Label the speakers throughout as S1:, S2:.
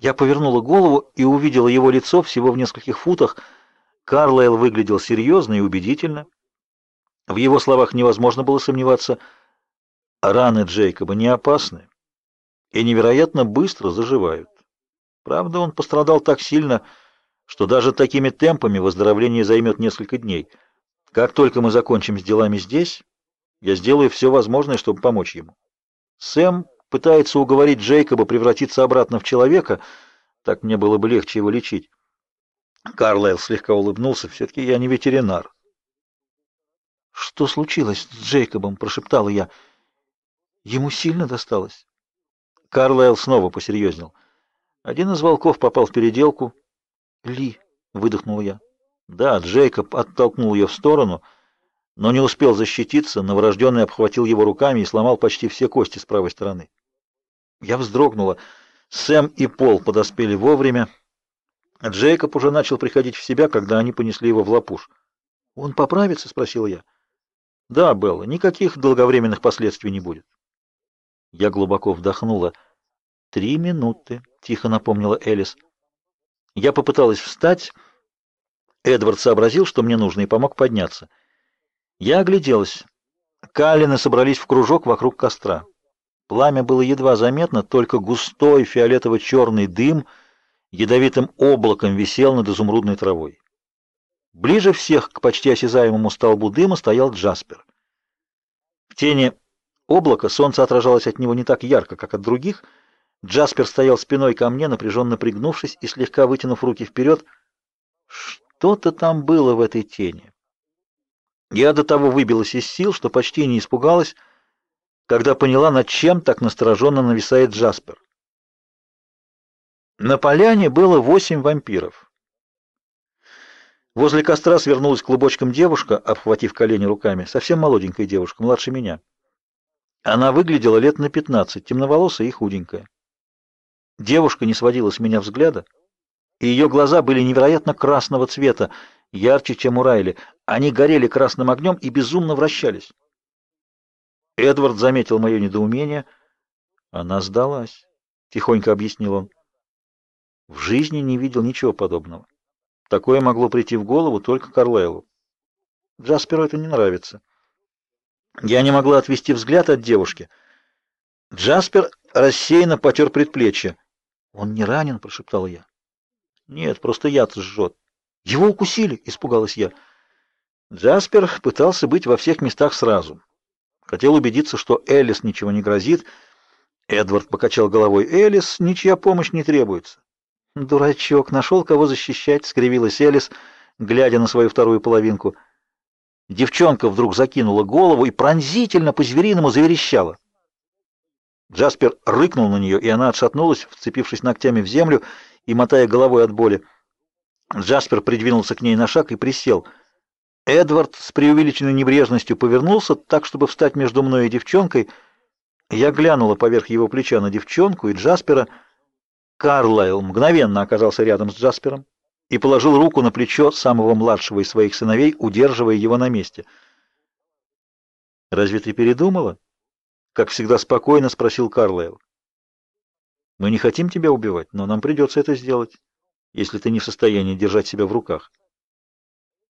S1: Я повернула голову и увидела его лицо всего в нескольких футах. Карлайл выглядел серьезно и убедительно. В его словах невозможно было сомневаться. Раны Джейкоба не опасны и невероятно быстро заживают. Правда, он пострадал так сильно, что даже такими темпами выздоровление займет несколько дней. Как только мы закончим с делами здесь, я сделаю все возможное, чтобы помочь ему. Сэм пытается уговорить Джейкоба превратиться обратно в человека, так мне было бы легче его лечить. Карлайл слегка улыбнулся. «Все-таки я не ветеринар». «Что случилось с Джейкобом?» — прошептала я. «Ему сильно досталось?» Карлайл снова посерьезнел. Один из волков попал в переделку. «Ли!» — выдохнул я. Да, Джейкоб оттолкнул ее в сторону, но не успел защититься, новорожденный обхватил его руками и сломал почти все кости с правой стороны. Я вздрогнула. Сэм и Пол подоспели вовремя. Джейкоб уже начал приходить в себя, когда они понесли его в лапуш. «Он поправится?» — спросил я. «Да, Белла, никаких долговременных последствий не будет». Я глубоко вдохнула. «Три минуты», — тихо напомнила Элис. Я попыталась встать. Эдвард сообразил, что мне нужно, и помог подняться. Я огляделась. Калины собрались в кружок вокруг костра. Пламя было едва заметно, только густой фиолетово-черный дым ядовитым облаком висел над изумрудной травой. Ближе всех к почти осязаемому столбу дыма стоял Джаспер. В тени облака солнце отражалось от него не так ярко, как от других. Джаспер стоял спиной ко мне, напряженно пригнувшись и слегка вытянув руки вперед. Что-то там было в этой тени. Я до того выбилась из сил, что почти не испугалась, когда поняла, над чем так настороженно нависает Джаспер. На поляне было восемь вампиров. Возле костра свернулась клубочком девушка, обхватив колени руками, совсем молоденькая девушка, младше меня. Она выглядела лет на пятнадцать, темноволосая и худенькая. Девушка не сводила с меня взгляда, и ее глаза были невероятно красного цвета, ярче, чем у Райли. Они горели красным огнем и безумно вращались. Эдвард заметил мое недоумение. Она сдалась, тихонько объяснил он. В жизни не видел ничего подобного. Такое могло прийти в голову только Карлайлу. Джасперу это не нравится. Я не могла отвести взгляд от девушки. Джаспер рассеянно потер предплечье. «Он не ранен?» — прошептал я. «Нет, просто яд жжет». «Его укусили?» — испугалась я. Джаспер пытался быть во всех местах сразу. Хотел убедиться, что Элис ничего не грозит. Эдвард покачал головой. Элис ничья помощь не требуется. Дурачок, нашел кого защищать, скривилась Элис, глядя на свою вторую половинку. Девчонка вдруг закинула голову и пронзительно по-звериному заверещала. Джаспер рыкнул на нее, и она отшатнулась, вцепившись ногтями в землю и мотая головой от боли. Джаспер придвинулся к ней на шаг и присел — Эдвард с преувеличенной небрежностью повернулся так, чтобы встать между мной и девчонкой. Я глянула поверх его плеча на девчонку и Джаспера. Карлайл мгновенно оказался рядом с Джаспером и положил руку на плечо самого младшего из своих сыновей, удерживая его на месте. «Разве ты передумала?» — как всегда спокойно спросил Карлайл. «Мы не хотим тебя убивать, но нам придется это сделать, если ты не в состоянии держать себя в руках».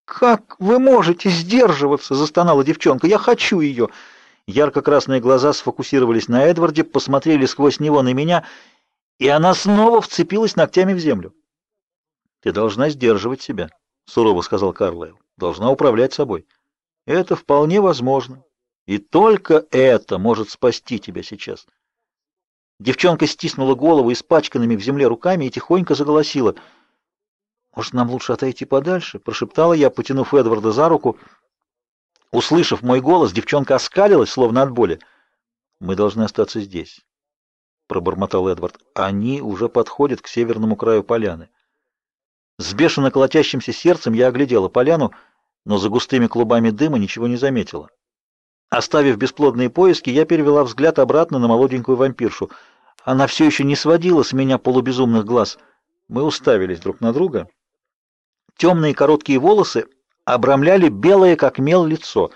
S1: «Как вы можете сдерживаться?» — застонала девчонка. «Я хочу ее!» Ярко-красные глаза сфокусировались на Эдварде, посмотрели сквозь него на меня, и она снова вцепилась ногтями в землю. «Ты должна сдерживать себя», — сурово сказал Карлайл. «Должна управлять собой. Это вполне возможно. И только это может спасти тебя сейчас». Девчонка стиснула голову испачканными в земле руками и тихонько заголосила — «Может, нам лучше отойти подальше?» — прошептала я, потянув Эдварда за руку. Услышав мой голос, девчонка оскалилась, словно от боли. «Мы должны остаться здесь», — пробормотал Эдвард. «Они уже подходят к северному краю поляны». С бешено колотящимся сердцем я оглядела поляну, но за густыми клубами дыма ничего не заметила. Оставив бесплодные поиски, я перевела взгляд обратно на молоденькую вампиршу. Она все еще не сводила с меня полубезумных глаз. Мы уставились друг на друга. Темные короткие волосы обрамляли белое, как мел, лицо.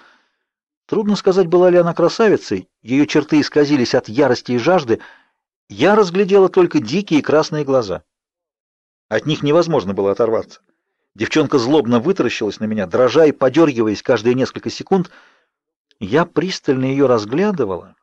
S1: Трудно сказать, была ли она красавицей. Ее черты исказились от ярости и жажды. я разглядела только дикие красные глаза. От них невозможно было оторваться. Девчонка злобно вытаращилась на меня, дрожа и подергиваясь каждые несколько секунд. Я пристально ее разглядывала